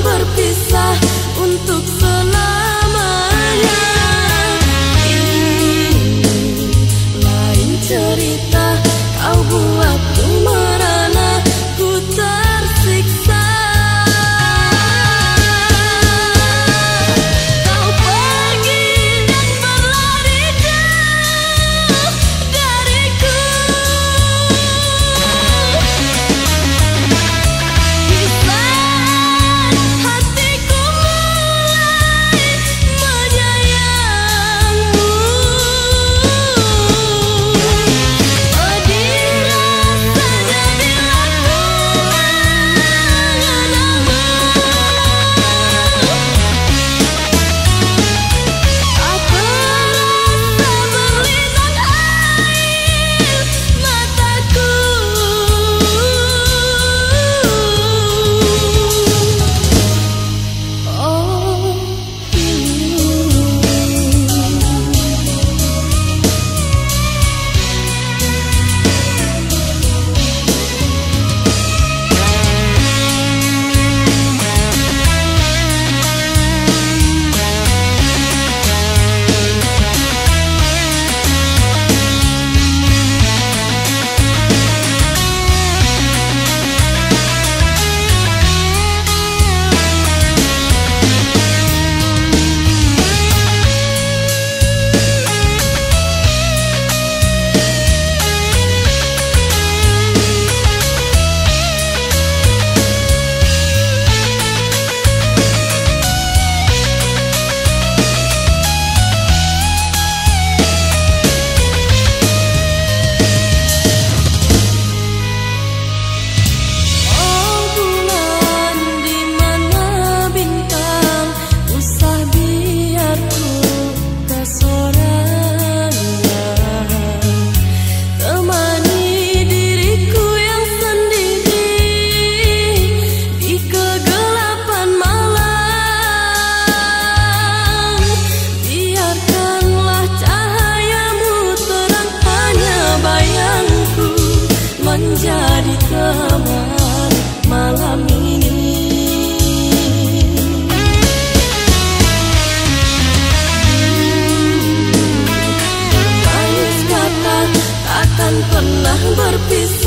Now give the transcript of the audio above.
berpisah untuk selamanya. Ini lain cerita. but a piece